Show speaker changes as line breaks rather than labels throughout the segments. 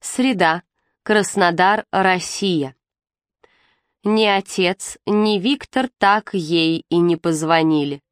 Среда. Краснодар, Россия. Ни отец, ни Виктор так ей и не позвонили.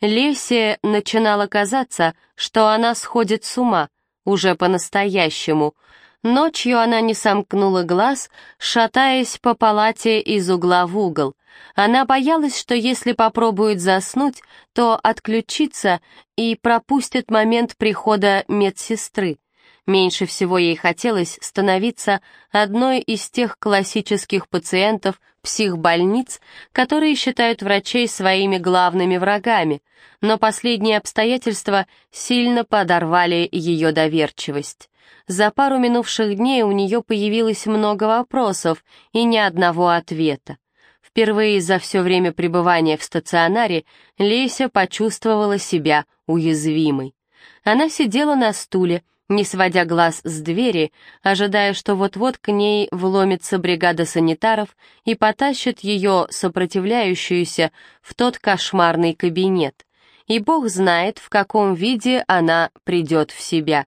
Лесе начинало казаться, что она сходит с ума, уже по-настоящему. Ночью она не сомкнула глаз, шатаясь по палате из угла в угол. Она боялась, что если попробует заснуть, то отключится и пропустит момент прихода медсестры. Меньше всего ей хотелось становиться одной из тех классических пациентов психбольниц, которые считают врачей своими главными врагами, но последние обстоятельства сильно подорвали ее доверчивость. За пару минувших дней у нее появилось много вопросов и ни одного ответа. Впервые за все время пребывания в стационаре Леся почувствовала себя уязвимой. Она сидела на стуле, не сводя глаз с двери, ожидая, что вот-вот к ней вломится бригада санитаров и потащит ее, сопротивляющуюся, в тот кошмарный кабинет. И бог знает, в каком виде она придет в себя.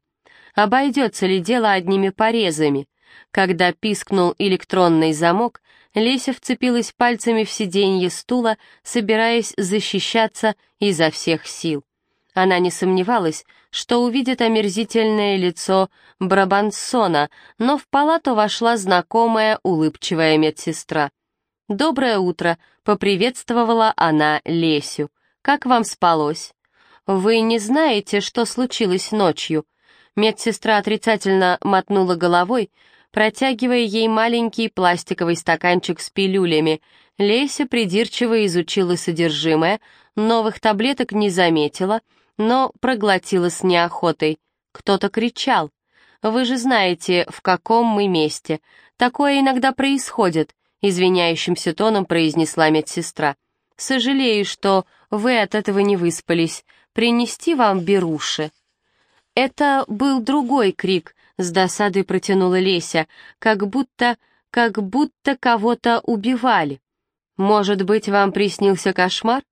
Обойдется ли дело одними порезами? Когда пискнул электронный замок, Леся вцепилась пальцами в сиденье стула, собираясь защищаться изо всех сил. Она не сомневалась, что увидит омерзительное лицо Брабансона, но в палату вошла знакомая улыбчивая медсестра. «Доброе утро», — поприветствовала она Лесю. «Как вам спалось?» «Вы не знаете, что случилось ночью?» Медсестра отрицательно мотнула головой, протягивая ей маленький пластиковый стаканчик с пилюлями. Леся придирчиво изучила содержимое, новых таблеток не заметила, но проглотила с неохотой. Кто-то кричал. «Вы же знаете, в каком мы месте. Такое иногда происходит», — извиняющимся тоном произнесла медсестра. «Сожалею, что вы от этого не выспались. Принести вам беруши?» Это был другой крик, с досадой протянула Леся, как будто, как будто кого-то убивали. Может быть, вам приснился кошмар?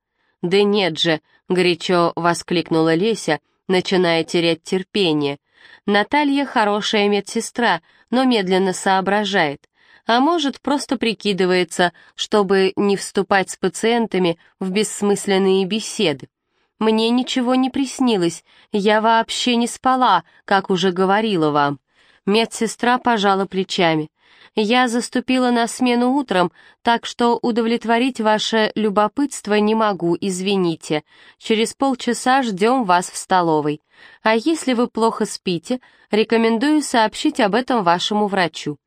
Да нет же, горячо воскликнула Леся, начиная терять терпение. Наталья хорошая медсестра, но медленно соображает. А может, просто прикидывается, чтобы не вступать с пациентами в бессмысленные беседы. Мне ничего не приснилось, я вообще не спала, как уже говорила вам. Медсестра пожала плечами. Я заступила на смену утром, так что удовлетворить ваше любопытство не могу, извините. Через полчаса ждем вас в столовой. А если вы плохо спите, рекомендую сообщить об этом вашему врачу.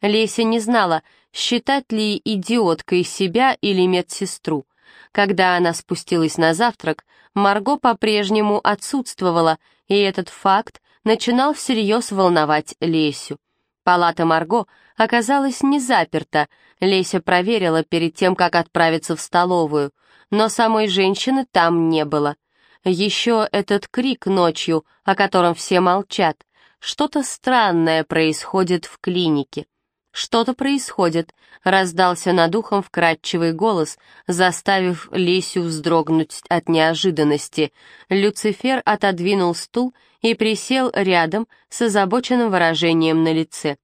Леся не знала, считать ли идиоткой себя или медсестру. Когда она спустилась на завтрак, Марго по-прежнему отсутствовала, и этот факт начинал всерьез волновать Лесю. Палата Марго оказалась не заперта, Леся проверила перед тем, как отправиться в столовую, но самой женщины там не было. Еще этот крик ночью, о котором все молчат. Что-то странное происходит в клинике. «Что-то происходит», — раздался над ухом вкрадчивый голос, заставив Лесю вздрогнуть от неожиданности. Люцифер отодвинул стул и присел рядом с озабоченным выражением на лице.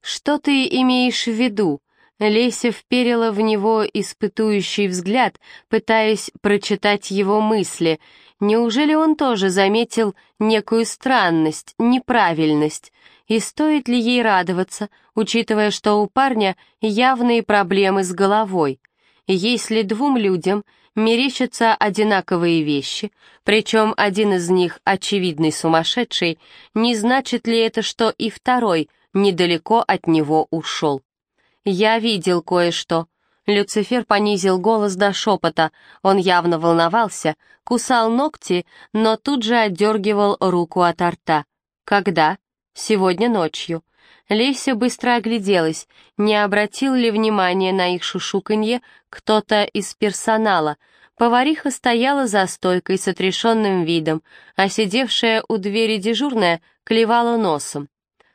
«Что ты имеешь в виду?» Леся вперила в него испытующий взгляд, пытаясь прочитать его мысли. Неужели он тоже заметил некую странность, неправильность? И стоит ли ей радоваться, учитывая, что у парня явные проблемы с головой? Если двум людям мерещатся одинаковые вещи, причем один из них очевидный сумасшедший, не значит ли это, что и второй недалеко от него ушел? «Я видел кое-что», Люцифер понизил голос до шепота. Он явно волновался, кусал ногти, но тут же отдергивал руку от рта. «Когда?» Сегодня ночью. Леся быстро огляделась, не обратил ли внимания на их шушуканье кто-то из персонала. Повариха стояла за стойкой с отрешенным видом, а сидевшая у двери дежурная клевала носом.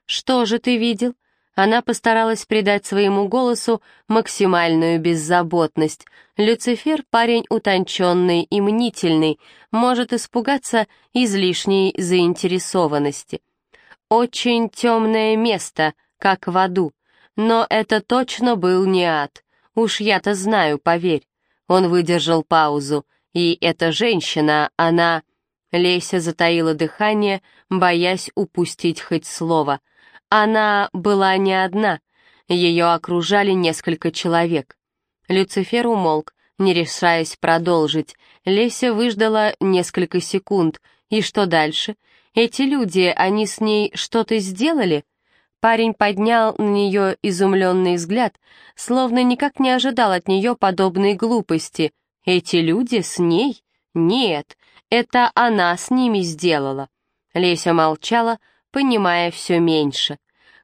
«Что же ты видел?» Она постаралась придать своему голосу максимальную беззаботность. Люцифер — парень утонченный и мнительный, может испугаться излишней заинтересованности. Очень темное место, как в аду. Но это точно был не ад. Уж я-то знаю, поверь. Он выдержал паузу. И эта женщина, она... Леся затаила дыхание, боясь упустить хоть слово. Она была не одна. Ее окружали несколько человек. Люцифер умолк, не решаясь продолжить. Леся выждала несколько секунд. И что дальше? Эти люди, они с ней что-то сделали? Парень поднял на нее изумленный взгляд, словно никак не ожидал от нее подобной глупости. Эти люди с ней? Нет, это она с ними сделала. Леся молчала, понимая все меньше.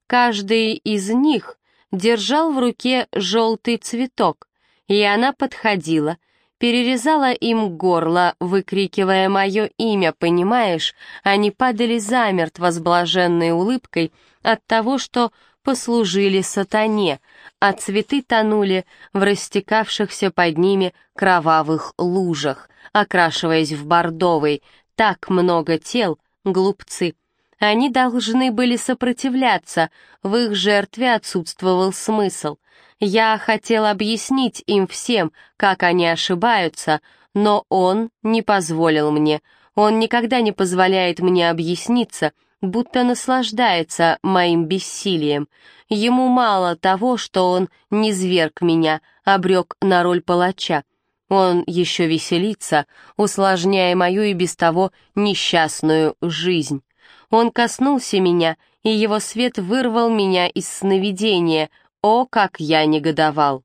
Каждый из них держал в руке желтый цветок, и она подходила, перерезала им горло, выкрикивая мое имя, понимаешь? Они падали замертво с блаженной улыбкой от того, что послужили сатане, а цветы тонули в растекавшихся под ними кровавых лужах, окрашиваясь в бордовый. Так много тел, глупцы. Они должны были сопротивляться, в их жертве отсутствовал смысл. Я хотел объяснить им всем, как они ошибаются, но он не позволил мне. Он никогда не позволяет мне объясниться, будто наслаждается моим бессилием. Ему мало того, что он не зверг меня, обрек на роль палача. Он еще веселится, усложняя мою и без того несчастную жизнь. Он коснулся меня, и его свет вырвал меня из сновидения, о, как я негодовал!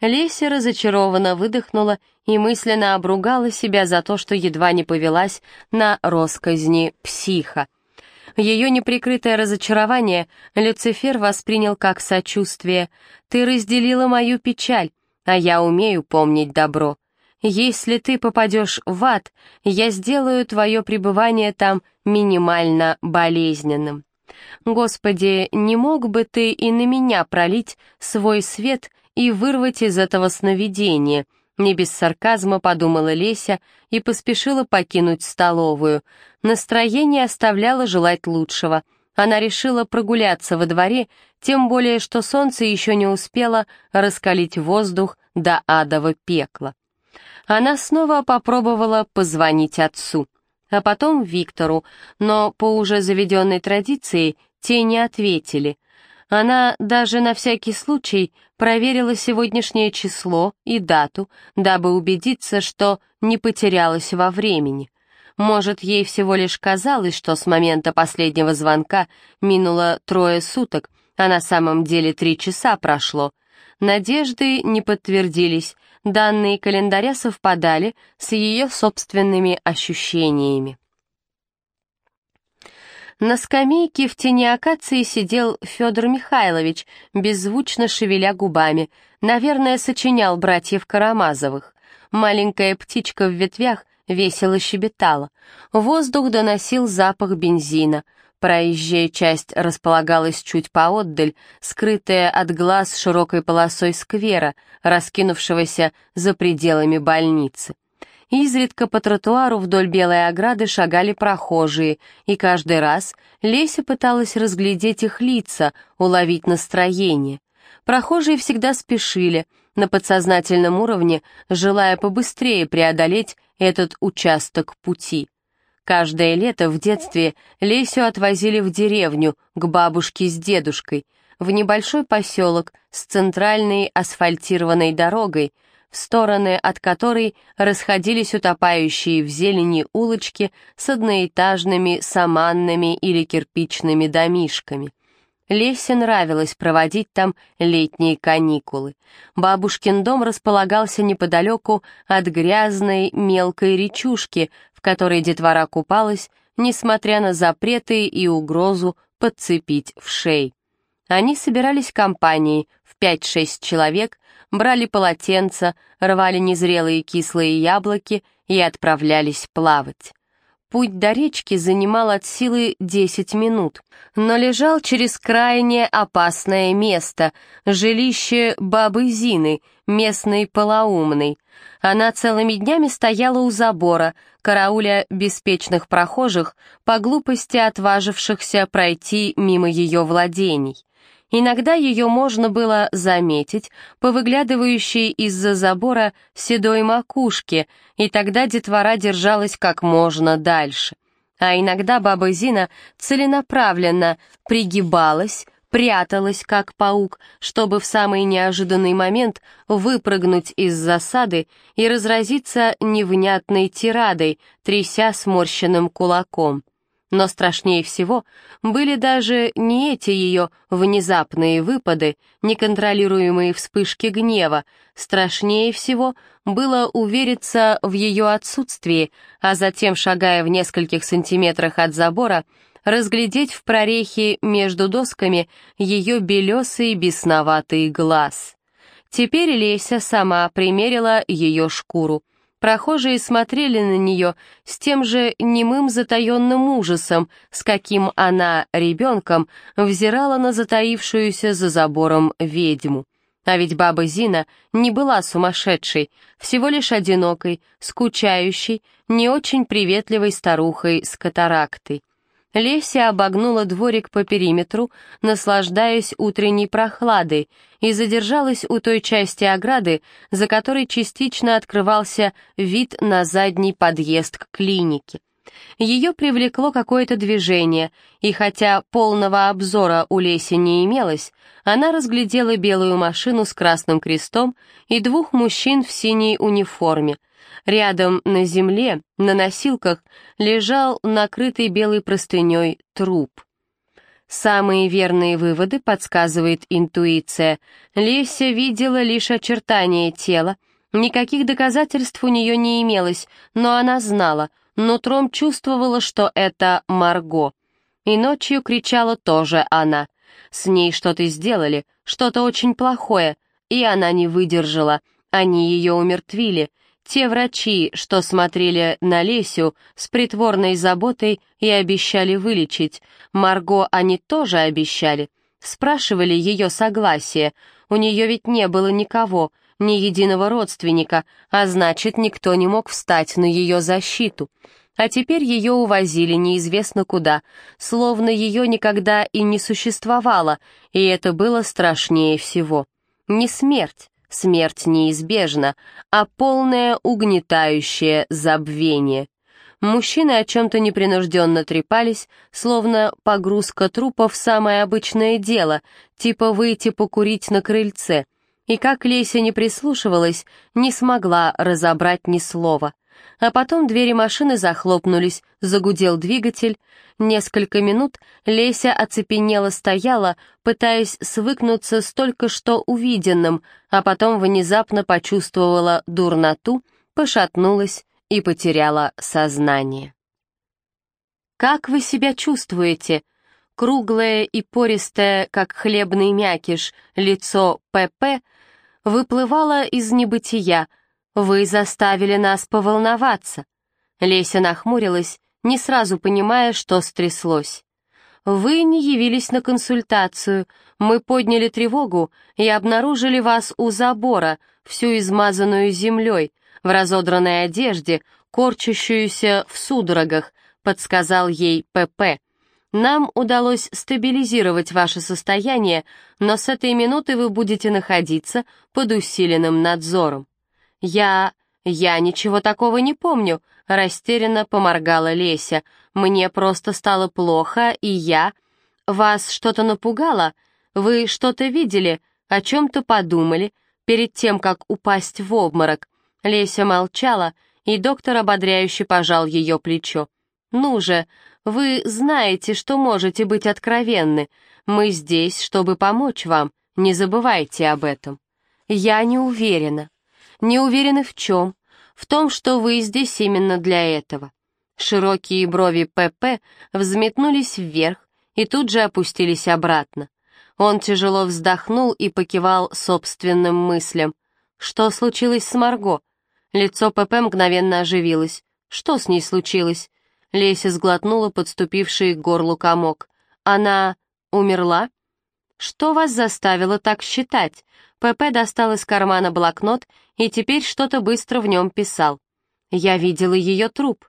Леся разочарованно выдохнула и мысленно обругала себя за то, что едва не повелась на росказни психа. Ее неприкрытое разочарование Люцифер воспринял как сочувствие. «Ты разделила мою печаль, а я умею помнить добро. Если ты попадешь в ад, я сделаю твое пребывание там минимально болезненным». Господи, не мог бы ты и на меня пролить свой свет и вырвать из этого сновидения? Не без сарказма подумала Леся и поспешила покинуть столовую. Настроение оставляло желать лучшего. Она решила прогуляться во дворе, тем более что солнце еще не успело раскалить воздух до адового пекла. Она снова попробовала позвонить отцу а потом Виктору, но по уже заведенной традиции те не ответили. Она даже на всякий случай проверила сегодняшнее число и дату, дабы убедиться, что не потерялась во времени. Может, ей всего лишь казалось, что с момента последнего звонка минуло трое суток, а на самом деле три часа прошло. Надежды не подтвердились, Данные календаря совпадали с ее собственными ощущениями. На скамейке в тени акации сидел Федор Михайлович, беззвучно шевеля губами. Наверное, сочинял братьев Карамазовых. Маленькая птичка в ветвях весело щебетала. Воздух доносил запах бензина. Проезжая часть располагалась чуть поотдаль, скрытая от глаз широкой полосой сквера, раскинувшегося за пределами больницы. Изредка по тротуару вдоль белой ограды шагали прохожие, и каждый раз Леся пыталась разглядеть их лица, уловить настроение. Прохожие всегда спешили, на подсознательном уровне, желая побыстрее преодолеть этот участок пути. Каждое лето в детстве Лесю отвозили в деревню, к бабушке с дедушкой, в небольшой поселок с центральной асфальтированной дорогой, в стороны от которой расходились утопающие в зелени улочки с одноэтажными саманными или кирпичными домишками. Лесе нравилось проводить там летние каникулы. Бабушкин дом располагался неподалеку от грязной мелкой речушки, которой детвора купалась, несмотря на запреты и угрозу подцепить в шей. Они собирались компанией в 5-6 человек, брали полотенца, рвали незрелые кислые яблоки и отправлялись плавать. Путь до речки занимал от силы 10 минут, но лежал через крайне опасное место — жилище бабы Зины, местной полоумной. Она целыми днями стояла у забора, карауля беспечных прохожих, по глупости отважившихся пройти мимо ее владений. Иногда ее можно было заметить по выглядывающей из-за забора седой макушке, и тогда детвора держалась как можно дальше. А иногда баба Зина целенаправленно пригибалась, пряталась, как паук, чтобы в самый неожиданный момент выпрыгнуть из засады и разразиться невнятной тирадой, тряся сморщенным кулаком. Но страшнее всего были даже не эти ее внезапные выпады, неконтролируемые вспышки гнева, страшнее всего было увериться в ее отсутствии, а затем, шагая в нескольких сантиметрах от забора, разглядеть в прорехе между досками ее белесый бесноватый глаз. Теперь Леся сама примерила ее шкуру — Прохожие смотрели на нее с тем же немым затаенным ужасом, с каким она, ребенком, взирала на затаившуюся за забором ведьму. А ведь баба Зина не была сумасшедшей, всего лишь одинокой, скучающей, не очень приветливой старухой с катарактой. Леся обогнула дворик по периметру, наслаждаясь утренней прохладой, и задержалась у той части ограды, за которой частично открывался вид на задний подъезд к клинике. Ее привлекло какое-то движение, и хотя полного обзора у Леси не имелось, она разглядела белую машину с красным крестом и двух мужчин в синей униформе — Рядом на земле, на носилках, лежал накрытый белой простыней труп. Самые верные выводы подсказывает интуиция. Леся видела лишь очертания тела, никаких доказательств у нее не имелось, но она знала, нутром чувствовала, что это Марго. И ночью кричала тоже она. С ней что-то сделали, что-то очень плохое, и она не выдержала. Они ее умертвили — те врачи, что смотрели на Лесю с притворной заботой и обещали вылечить, Марго они тоже обещали. Спрашивали ее согласие, у нее ведь не было никого, ни единого родственника, а значит, никто не мог встать на ее защиту. А теперь ее увозили неизвестно куда, словно ее никогда и не существовало, и это было страшнее всего. Не смерть, Смерть неизбежна, а полное угнетающее забвение. Мужчины о чем-то непринужденно трепались, словно погрузка трупов — самое обычное дело, типа выйти покурить на крыльце. И как Леся не прислушивалась, не смогла разобрать ни слова. А потом двери машины захлопнулись, загудел двигатель. Несколько минут Леся оцепенела стояла, пытаясь свыкнуться с только что увиденным, а потом внезапно почувствовала дурноту, пошатнулась и потеряла сознание. «Как вы себя чувствуете?» Круглое и пористое, как хлебный мякиш, лицо ПП выплывало из небытия — «Вы заставили нас поволноваться». Леся нахмурилась, не сразу понимая, что стряслось. «Вы не явились на консультацию. Мы подняли тревогу и обнаружили вас у забора, всю измазанную землей, в разодранной одежде, корчащуюся в судорогах», — подсказал ей ПП. «Нам удалось стабилизировать ваше состояние, но с этой минуты вы будете находиться под усиленным надзором». «Я... я ничего такого не помню», — растерянно поморгала Леся. «Мне просто стало плохо, и я... Вас что-то напугало? Вы что-то видели, о чем-то подумали, перед тем, как упасть в обморок?» Леся молчала, и доктор ободряюще пожал ее плечо. «Ну же, вы знаете, что можете быть откровенны. Мы здесь, чтобы помочь вам, не забывайте об этом». «Я не уверена», не уверены в чем? В том, что вы здесь именно для этого. Широкие брови ПП взметнулись вверх и тут же опустились обратно. Он тяжело вздохнул и покивал собственным мыслям. Что случилось с Марго? Лицо ПП мгновенно оживилось. Что с ней случилось? Леся сглотнула подступивший к горлу комок. «Она умерла?» «Что вас заставило так считать?» ПП достал из кармана блокнот и теперь что-то быстро в нем писал. «Я видела ее труп».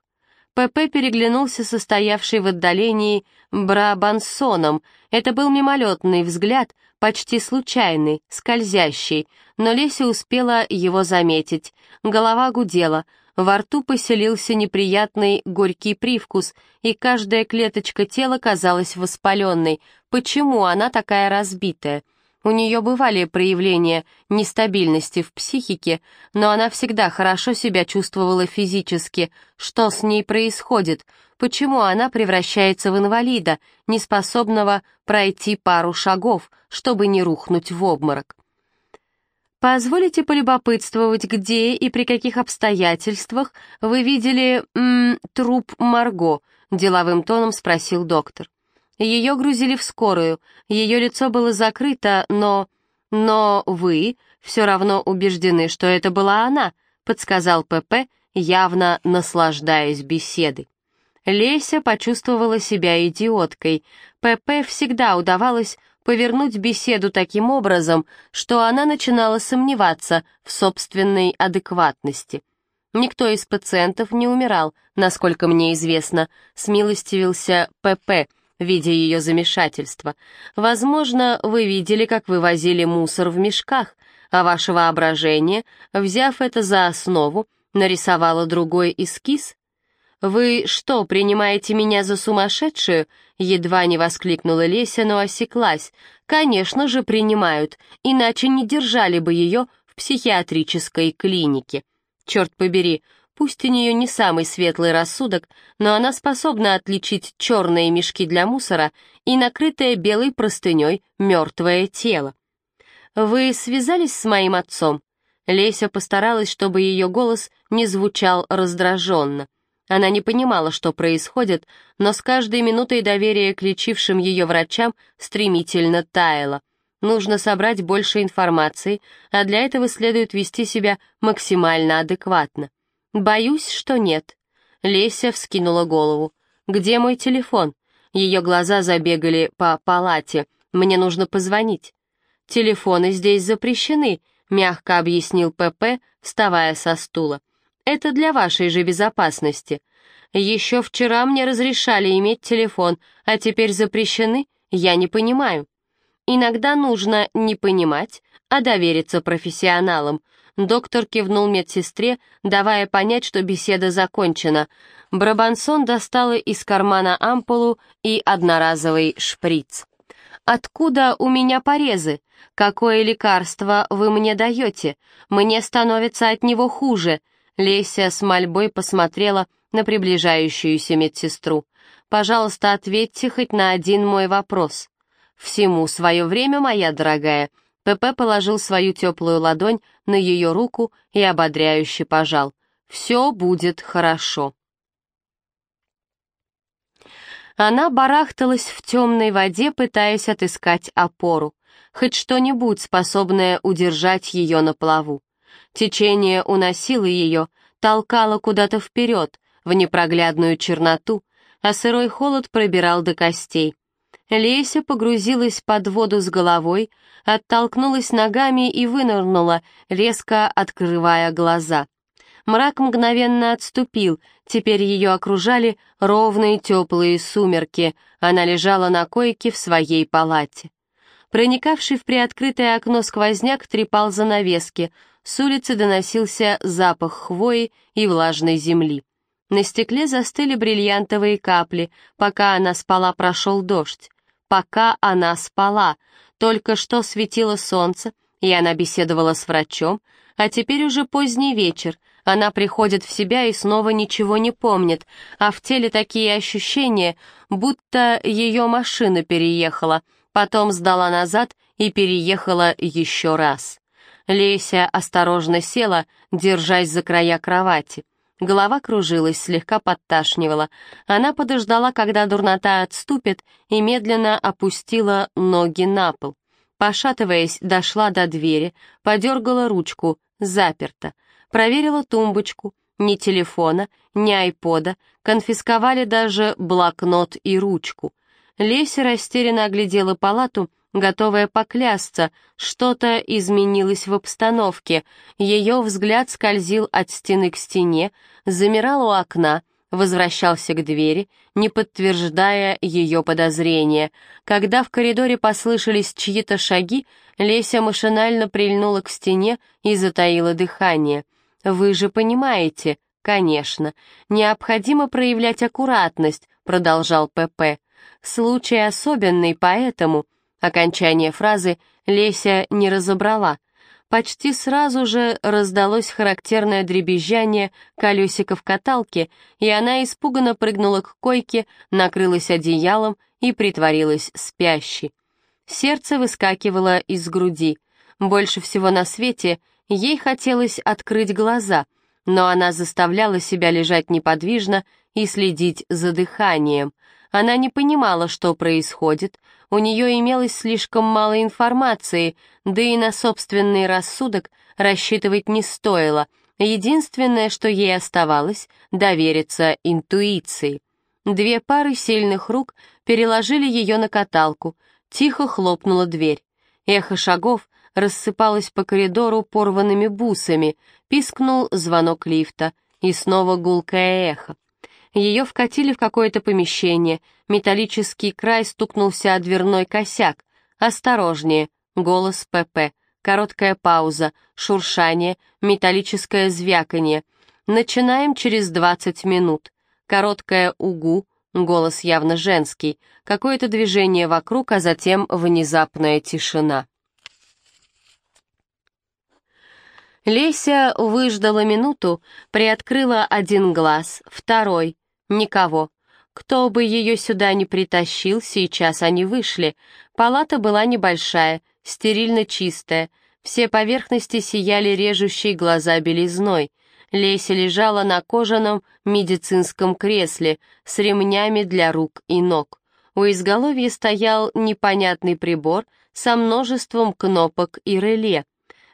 ПП переглянулся со стоявшей в отдалении Брабансоном. Это был мимолетный взгляд, почти случайный, скользящий, но Леся успела его заметить. Голова гудела, во рту поселился неприятный горький привкус, и каждая клеточка тела казалась воспаленной. Почему она такая разбитая? У нее бывали проявления нестабильности в психике, но она всегда хорошо себя чувствовала физически. Что с ней происходит? Почему она превращается в инвалида, неспособного пройти пару шагов, чтобы не рухнуть в обморок? Позволите полюбопытствовать, где и при каких обстоятельствах вы видели м, труп Марго? деловым тоном спросил доктор. Ее грузили в скорую, ее лицо было закрыто, но... Но вы все равно убеждены, что это была она, подсказал ПП, явно наслаждаясь беседой. Леся почувствовала себя идиоткой. ПП всегда удавалось повернуть беседу таким образом, что она начинала сомневаться в собственной адекватности. Никто из пациентов не умирал, насколько мне известно, смилостивился ПП, видя ее замешательство. Возможно, вы видели, как вывозили мусор в мешках, а ваше воображение, взяв это за основу, нарисовало другой эскиз? «Вы что, принимаете меня за сумасшедшую?» Едва не воскликнула Леся, но осеклась. «Конечно же принимают, иначе не держали бы ее в психиатрической клинике. Черт побери, Пусть у нее не самый светлый рассудок, но она способна отличить черные мешки для мусора и накрытое белой простыней мертвое тело. «Вы связались с моим отцом?» Леся постаралась, чтобы ее голос не звучал раздраженно. Она не понимала, что происходит, но с каждой минутой доверие к лечившим ее врачам стремительно таяло. Нужно собрать больше информации, а для этого следует вести себя максимально адекватно. «Боюсь, что нет». Леся вскинула голову. «Где мой телефон?» Ее глаза забегали по палате. «Мне нужно позвонить». «Телефоны здесь запрещены», — мягко объяснил ПП, вставая со стула. «Это для вашей же безопасности. Еще вчера мне разрешали иметь телефон, а теперь запрещены? Я не понимаю». «Иногда нужно не понимать, а довериться профессионалам», Доктор кивнул медсестре, давая понять, что беседа закончена. Брабансон достала из кармана ампулу и одноразовый шприц. «Откуда у меня порезы? Какое лекарство вы мне даете? Мне становится от него хуже». Леся с мольбой посмотрела на приближающуюся медсестру. «Пожалуйста, ответьте хоть на один мой вопрос». «Всему свое время, моя дорогая», ПП положил свою теплую ладонь на ее руку и ободряюще пожал. «Все будет хорошо». Она барахталась в темной воде, пытаясь отыскать опору, хоть что-нибудь, способное удержать ее на плаву. Течение уносило ее, толкало куда-то вперед, в непроглядную черноту, а сырой холод пробирал до костей. Леся погрузилась под воду с головой, оттолкнулась ногами и вынырнула, резко открывая глаза. Мрак мгновенно отступил, теперь ее окружали ровные теплые сумерки, она лежала на койке в своей палате. Проникавший в приоткрытое окно сквозняк трепал занавески, с улицы доносился запах хвои и влажной земли. На стекле застыли бриллиантовые капли, пока она спала, прошел дождь пока она спала. Только что светило солнце, и она беседовала с врачом, а теперь уже поздний вечер, она приходит в себя и снова ничего не помнит, а в теле такие ощущения, будто ее машина переехала, потом сдала назад и переехала еще раз. Леся осторожно села, держась за края кровати. Голова кружилась, слегка подташнивала. Она подождала, когда дурнота отступит, и медленно опустила ноги на пол. Пошатываясь, дошла до двери, подергала ручку, заперта. Проверила тумбочку. ни телефона, ни айпода, конфисковали даже блокнот и ручку. Леся растерянно оглядела палату, готовая поклясться, что-то изменилось в обстановке. Ее взгляд скользил от стены к стене, замирал у окна, возвращался к двери, не подтверждая ее подозрения. Когда в коридоре послышались чьи-то шаги, Леся машинально прильнула к стене и затаила дыхание. «Вы же понимаете...» «Конечно, необходимо проявлять аккуратность», — продолжал ПП. «Случай особенный, поэтому...» Окончание фразы Леся не разобрала. Почти сразу же раздалось характерное дребезжание колесиков каталки, и она испуганно прыгнула к койке, накрылась одеялом и притворилась спящей. Сердце выскакивало из груди. Больше всего на свете ей хотелось открыть глаза, но она заставляла себя лежать неподвижно и следить за дыханием. Она не понимала, что происходит, у нее имелось слишком мало информации, да и на собственный рассудок рассчитывать не стоило. Единственное, что ей оставалось — довериться интуиции. Две пары сильных рук переложили ее на каталку, тихо хлопнула дверь. Эхо шагов рассыпалось по коридору порванными бусами, пискнул звонок лифта, и снова гулкое эхо. Ее вкатили в какое-то помещение, металлический край стукнулся о дверной косяк. «Осторожнее!» — голос ПП. Короткая пауза, шуршание, металлическое звяканье. «Начинаем через двадцать минут». Короткое «угу», голос явно женский, какое-то движение вокруг, а затем внезапная тишина. Леся выждала минуту, приоткрыла один глаз, второй — Никого. Кто бы ее сюда не притащил, сейчас они вышли. Палата была небольшая, стерильно чистая. Все поверхности сияли режущей глаза белизной. Леся лежала на кожаном медицинском кресле с ремнями для рук и ног. У изголовья стоял непонятный прибор со множеством кнопок и реле.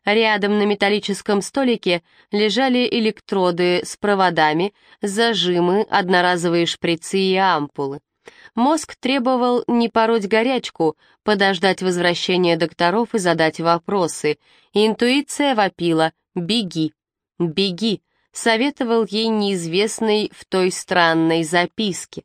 Рядом на металлическом столике лежали электроды с проводами, зажимы, одноразовые шприцы и ампулы. Мозг требовал не пороть горячку, подождать возвращения докторов и задать вопросы. Интуиция вопила «Беги, беги», советовал ей неизвестный в той странной записке.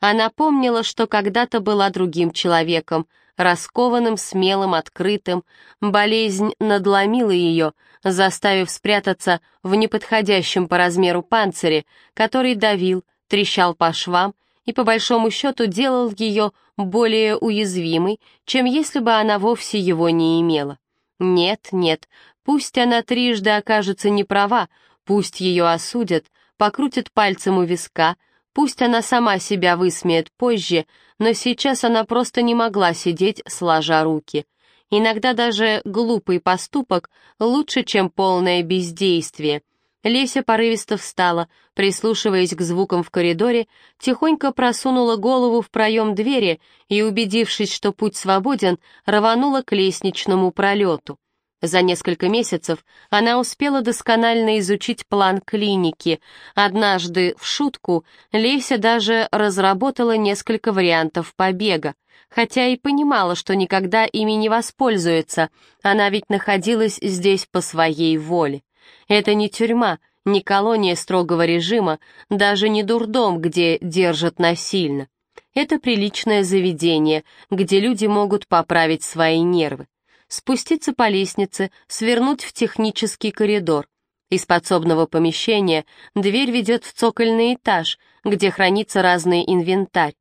Она помнила, что когда-то была другим человеком, раскованным, смелым, открытым. Болезнь надломила ее, заставив спрятаться в неподходящем по размеру панцире, который давил, трещал по швам и, по большому счету, делал ее более уязвимой, чем если бы она вовсе его не имела. Нет, нет, пусть она трижды окажется не права, пусть ее осудят, покрутят пальцем у виска, Пусть она сама себя высмеет позже, но сейчас она просто не могла сидеть сложа руки. Иногда даже глупый поступок лучше, чем полное бездействие. Леся порывисто встала, прислушиваясь к звукам в коридоре, тихонько просунула голову в проем двери и, убедившись, что путь свободен, рванула к лестничному пролету. За несколько месяцев она успела досконально изучить план клиники. Однажды, в шутку, Леся даже разработала несколько вариантов побега. Хотя и понимала, что никогда ими не воспользуется, она ведь находилась здесь по своей воле. Это не тюрьма, не колония строгого режима, даже не дурдом, где держат насильно. Это приличное заведение, где люди могут поправить свои нервы спуститься по лестнице, свернуть в технический коридор. Из подсобного помещения дверь ведет в цокольный этаж, где хранится разный инвентарь.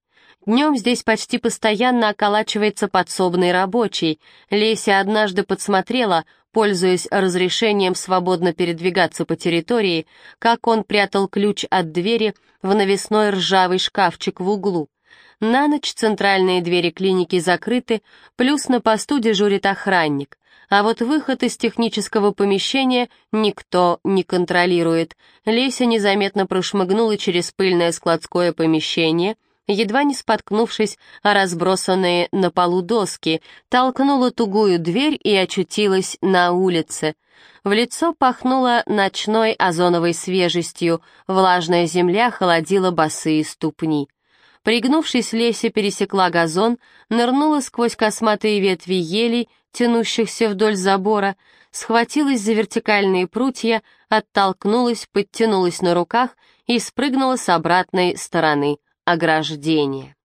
Днем здесь почти постоянно околачивается подсобный рабочий. Леся однажды подсмотрела, пользуясь разрешением свободно передвигаться по территории, как он прятал ключ от двери в навесной ржавый шкафчик в углу. На ночь центральные двери клиники закрыты, плюс на посту дежурит охранник. А вот выход из технического помещения никто не контролирует. Леся незаметно прошмыгнула через пыльное складское помещение, едва не споткнувшись о разбросанные на полу доски, толкнула тугую дверь и очутилась на улице. В лицо пахнуло ночной озоновой свежестью, влажная земля холодила босые ступни. Пригнувшись, Леся пересекла газон, нырнула сквозь косматые ветви елей, тянущихся вдоль забора, схватилась за вертикальные прутья, оттолкнулась, подтянулась на руках и спрыгнула с обратной стороны ограждения.